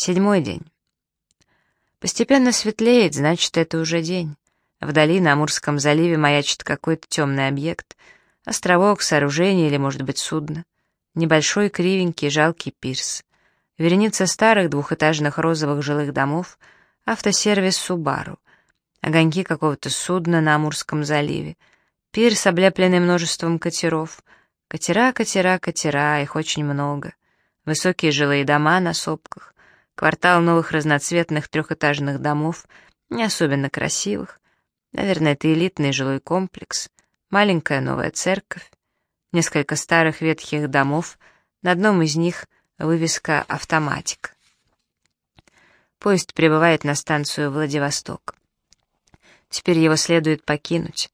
Седьмой день. Постепенно светлеет, значит, это уже день. Вдали на Амурском заливе маячит какой-то темный объект. Островок, сооружение или, может быть, судно. Небольшой, кривенький, жалкий пирс. Вереница старых двухэтажных розовых жилых домов. Автосервис «Субару». Огоньки какого-то судна на Амурском заливе. Пирс, облепленный множеством катеров. Катера, катера, катера, их очень много. Высокие жилые дома на сопках. Квартал новых разноцветных трехэтажных домов, не особенно красивых. Наверное, это элитный жилой комплекс. Маленькая новая церковь. Несколько старых ветхих домов. На одном из них вывеска «Автоматик». Поезд прибывает на станцию Владивосток. Теперь его следует покинуть.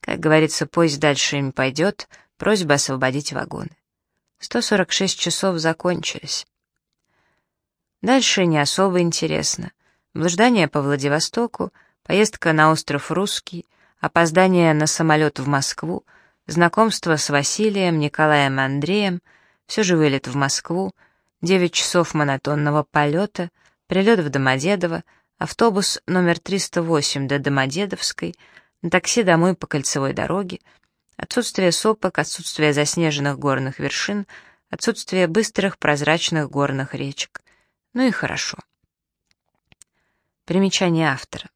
Как говорится, поезд дальше не пойдет, просьба освободить вагоны. 146 часов закончились. Дальше не особо интересно. Блуждание по Владивостоку, поездка на остров Русский, опоздание на самолет в Москву, знакомство с Василием, Николаем Андреем, все же вылет в Москву, 9 часов монотонного полета, прилет в Домодедово, автобус номер 308 до Домодедовской, на такси домой по кольцевой дороге, отсутствие сопок, отсутствие заснеженных горных вершин, отсутствие быстрых прозрачных горных речек. Ну и хорошо. Примечание автора.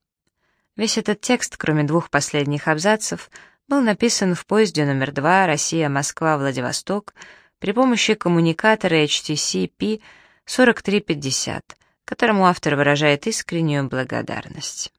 Весь этот текст, кроме двух последних абзацев, был написан в поезде номер 2 Россия-Москва-Владивосток при помощи коммуникатора HTC P 4350, которому автор выражает искреннюю благодарность.